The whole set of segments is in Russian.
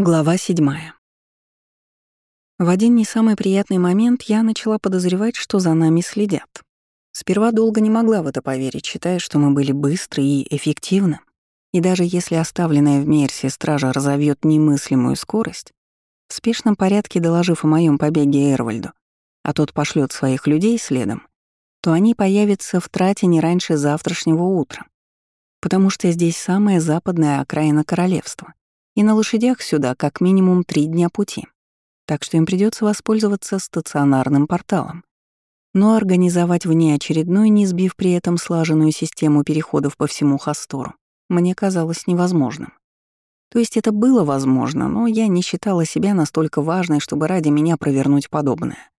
Глава седьмая. В один не самый приятный момент я начала подозревать, что за нами следят. Сперва долго не могла в это поверить, считая, что мы были быстры и эффективны. И даже если оставленная в Мерсе стража разовьет немыслимую скорость, в спешном порядке доложив о моем побеге Эрвальду, а тот пошлет своих людей следом, то они появятся в трате не раньше завтрашнего утра, потому что здесь самая западная окраина королевства и на лошадях сюда как минимум три дня пути. Так что им придется воспользоваться стационарным порталом. Но организовать внеочередной, не сбив при этом слаженную систему переходов по всему Хастору, мне казалось невозможным. То есть это было возможно, но я не считала себя настолько важной, чтобы ради меня провернуть подобное.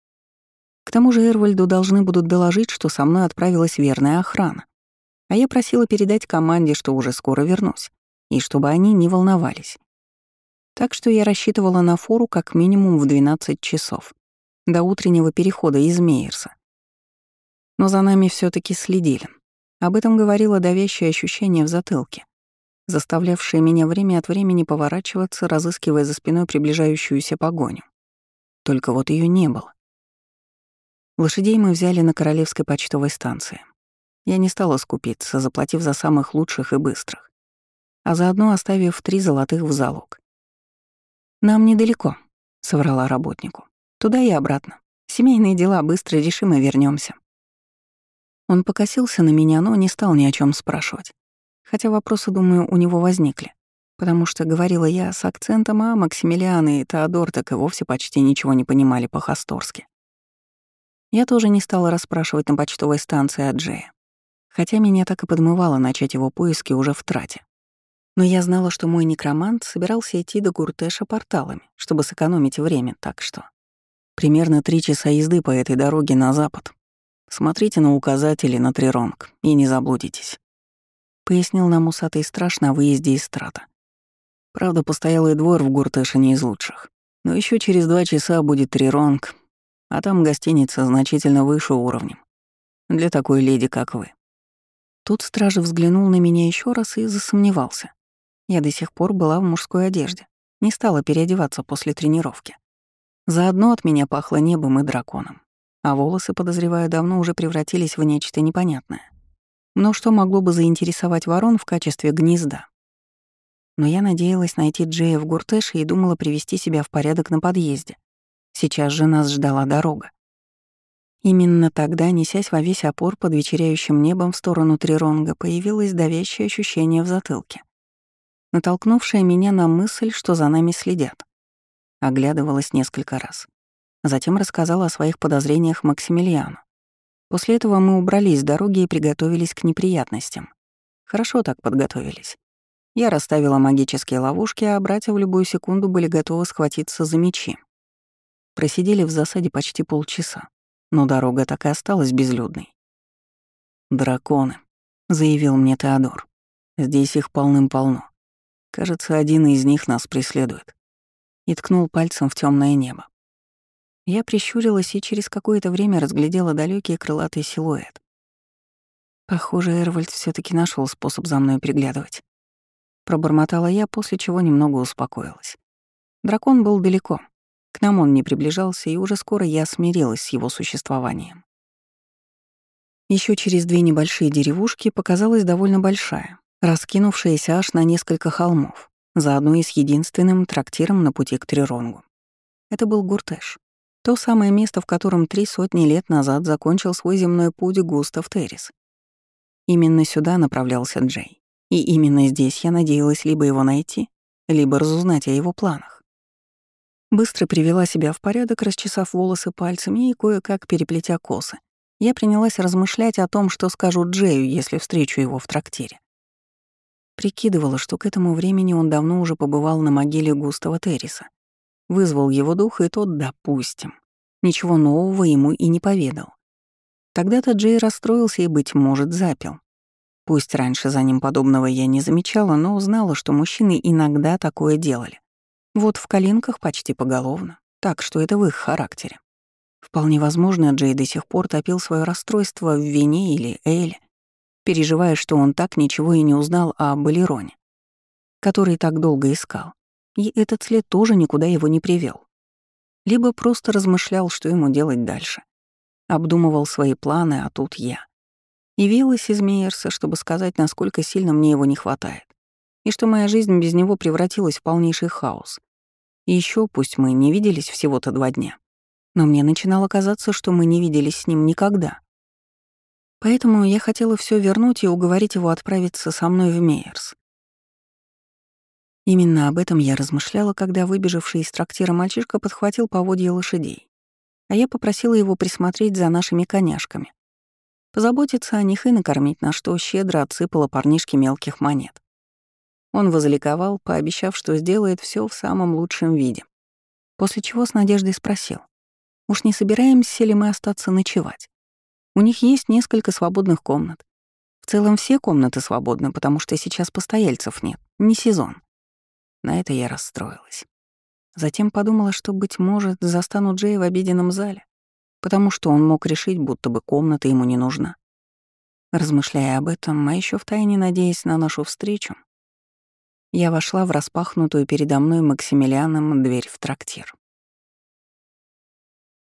К тому же Эрвальду должны будут доложить, что со мной отправилась верная охрана. А я просила передать команде, что уже скоро вернусь, и чтобы они не волновались. Так что я рассчитывала на фору как минимум в 12 часов, до утреннего перехода из Мейерса. Но за нами все таки следили. Об этом говорило давящее ощущение в затылке, заставлявшее меня время от времени поворачиваться, разыскивая за спиной приближающуюся погоню. Только вот ее не было. Лошадей мы взяли на Королевской почтовой станции. Я не стала скупиться, заплатив за самых лучших и быстрых, а заодно оставив три золотых в залог. «Нам недалеко», — соврала работнику. «Туда и обратно. Семейные дела быстро решим и вернемся. Он покосился на меня, но не стал ни о чем спрашивать. Хотя вопросы, думаю, у него возникли. Потому что говорила я с акцентом, а Максимилиан и Теодор так и вовсе почти ничего не понимали по-хасторски. Я тоже не стала расспрашивать на почтовой станции о Джея. Хотя меня так и подмывало начать его поиски уже в трате. Но я знала, что мой некромант собирался идти до Гуртеша порталами, чтобы сэкономить время, так что... Примерно три часа езды по этой дороге на запад. Смотрите на указатели на Триронг и не заблудитесь. Пояснил нам усатый страж на выезде из страта. Правда, постоялый двор в Гуртеше не из лучших. Но еще через два часа будет Триронг, а там гостиница значительно выше уровнем. Для такой леди, как вы. Тут стража взглянул на меня еще раз и засомневался. Я до сих пор была в мужской одежде, не стала переодеваться после тренировки. Заодно от меня пахло небом и драконом, а волосы, подозреваю, давно уже превратились в нечто непонятное. Но что могло бы заинтересовать ворон в качестве гнезда? Но я надеялась найти Джея в Гуртеше и думала привести себя в порядок на подъезде. Сейчас же нас ждала дорога. Именно тогда, несясь во весь опор под вечеряющим небом в сторону Триронга, появилось давящее ощущение в затылке натолкнувшая меня на мысль, что за нами следят. Оглядывалась несколько раз. Затем рассказала о своих подозрениях Максимилиану. После этого мы убрались с дороги и приготовились к неприятностям. Хорошо так подготовились. Я расставила магические ловушки, а братья в любую секунду были готовы схватиться за мечи. Просидели в засаде почти полчаса, но дорога так и осталась безлюдной. «Драконы», — заявил мне Теодор. «Здесь их полным-полно. Кажется, один из них нас преследует. И ткнул пальцем в темное небо. Я прищурилась и через какое-то время разглядела далекий крылатый силуэт. Похоже, Эрвальд все таки нашел способ за мной приглядывать. Пробормотала я, после чего немного успокоилась. Дракон был далеко. К нам он не приближался, и уже скоро я смирилась с его существованием. Еще через две небольшие деревушки показалась довольно большая, раскинувшаяся аж на несколько холмов, заодно и с единственным трактиром на пути к Триронгу. Это был Гуртеш, то самое место, в котором три сотни лет назад закончил свой земной путь Густав Террис. Именно сюда направлялся Джей. И именно здесь я надеялась либо его найти, либо разузнать о его планах. Быстро привела себя в порядок, расчесав волосы пальцами и кое-как переплетя косы. Я принялась размышлять о том, что скажу Джею, если встречу его в трактире. Прикидывала, что к этому времени он давно уже побывал на могиле Густава Терриса. Вызвал его дух, и тот, допустим, ничего нового ему и не поведал. Тогда-то Джей расстроился и, быть может, запил. Пусть раньше за ним подобного я не замечала, но узнала, что мужчины иногда такое делали. Вот в коленках почти поголовно, так что это в их характере. Вполне возможно, Джей до сих пор топил свое расстройство в вине или эле, переживая, что он так ничего и не узнал о Балероне, который так долго искал, и этот след тоже никуда его не привел. Либо просто размышлял, что ему делать дальше. Обдумывал свои планы, а тут я. Явилась из Мейерса, чтобы сказать, насколько сильно мне его не хватает, и что моя жизнь без него превратилась в полнейший хаос. Еще, пусть мы не виделись всего-то два дня, но мне начинало казаться, что мы не виделись с ним никогда. Поэтому я хотела все вернуть и уговорить его отправиться со мной в Мейерс. Именно об этом я размышляла, когда выбежавший из трактира мальчишка подхватил поводья лошадей, а я попросила его присмотреть за нашими коняшками, позаботиться о них и накормить, на что щедро отсыпала парнишке мелких монет. Он возликовал, пообещав, что сделает все в самом лучшем виде. После чего с надеждой спросил, уж не собираемся ли мы остаться ночевать? У них есть несколько свободных комнат. В целом все комнаты свободны, потому что сейчас постояльцев нет, не сезон. На это я расстроилась. Затем подумала, что, быть может, застану Джея в обеденном зале, потому что он мог решить, будто бы комната ему не нужна. Размышляя об этом, а еще втайне надеясь на нашу встречу, я вошла в распахнутую передо мной Максимилианом дверь в трактир.